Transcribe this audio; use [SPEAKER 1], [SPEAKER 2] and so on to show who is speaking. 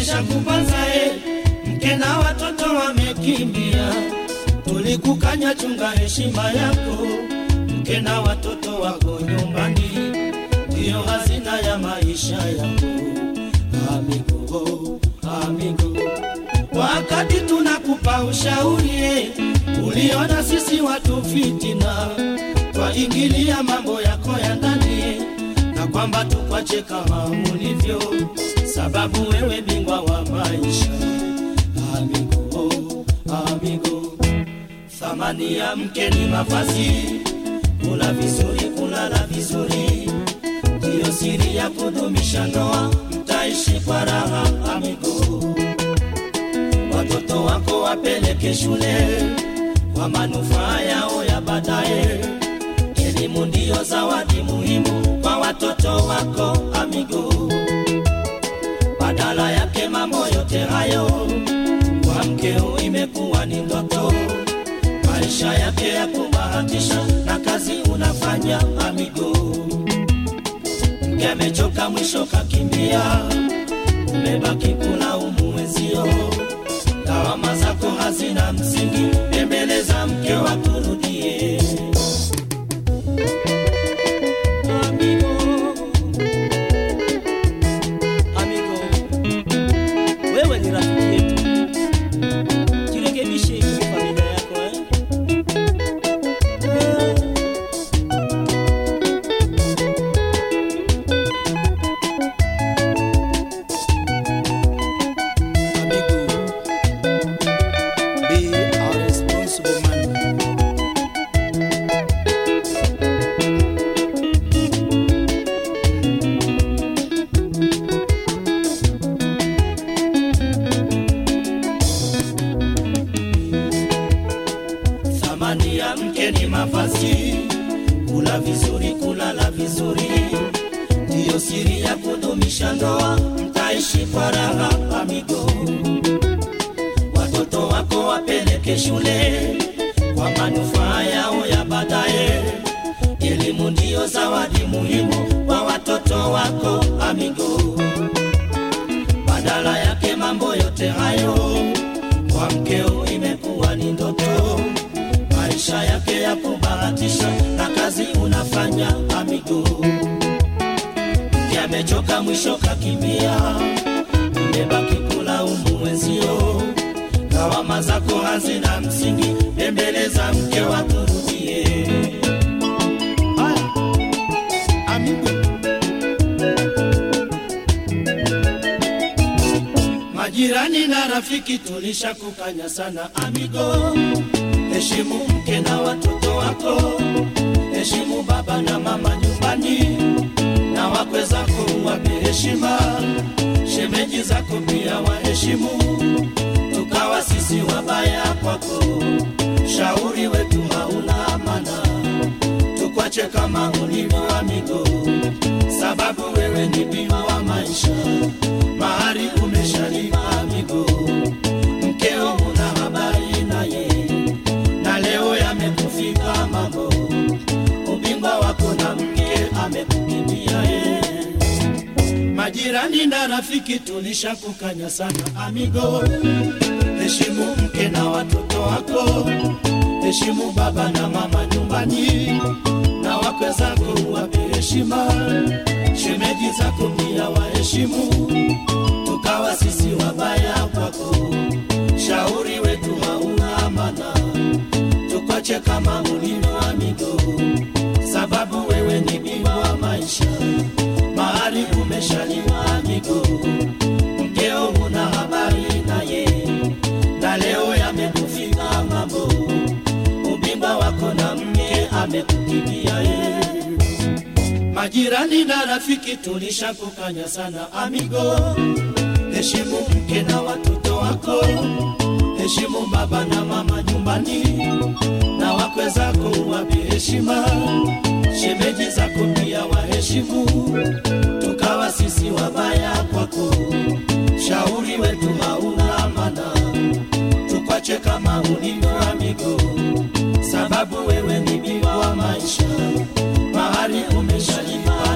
[SPEAKER 1] maisha mke na watoto wamekimbia, tulikukanya chunga heshima yako, mke na watoto wako nyumbani, ndiyo hazina ya maisha yako. Amigo, amigo, wakati tunakupa ushauri uliona sisi watu fitina, twaingilia mambo yako ya ndani na kwamba tukwache kama ulivyo, sababu wewe bingwa wa maisha. Amigo, amigo, thamani ya mke ni mavazi, kula vizuri, kulala vizuri, ndiyo siri ya kudumisha ndoa, mtaishi kwa raha. Amigo, watoto wako wapeleke shule kwa manufaa yao ya baadaye. Elimu ndiyo zawadi muhimu kwa watoto wako amechoka mwisho kakimbia, umebaki kulaumu wenzio, lawama zako hazina msingi, embeleza mke wakurudie. Ni mavazi, kula vizuri, kulala vizuri, ndiyo siri ya kudumisha ndoa, mtaishi kwa raha amigo. Watoto wako wapeleke shule kwa manufaa yao ya baadaye. Elimu ndiyo zawadi muhimu kwa watoto wako amigo. Badala yake mambo yote hayo kwa mkeo mwisho kakimbia, umebaki kulaumu mwenzio, lawama zako hazina msingi, embeleza mke wakurudie.
[SPEAKER 2] Haya,
[SPEAKER 1] Majirani na rafiki tulisha kukanya sana amigo, heshimu mke na watoto wako, heshimu baba na mama nyumbani, na wakwe zako wape heshima, shemeji zako pia waheshimu, tukawa sisi wabaya kwako, shauri wetu hauna amana, tukwache kama ulivyo amigo, sababu wewe ni bima wa maisha. Mahari umeshalipa amigo, mkeo una habari naye, na leo yamekufika mambo, ubingwa wako na mke amekukimbia ye. Majirani na rafiki tulishakukanya sana amigo, heshimu mke na watoto wako, heshimu baba na mama nyumbani, na wakwe zako wape heshima, shemeji zako pia waheshimu, tukawa sisi wabaya kwako, shauri wetu hauna amana, tukwache kama ulivyo amigo, Majirani na rafiki tulishakukanya sana amigo, heshimu mke na watoto wako, heshimu baba na mama nyumbani, na wakwe zako wape heshima, shemeji zako pia waheshimu, tukawa sisi wabaya kwako, shauri wetu hauna amana, tukwache kama ulivyo amigo, sababu wewe ni Eu me de nós.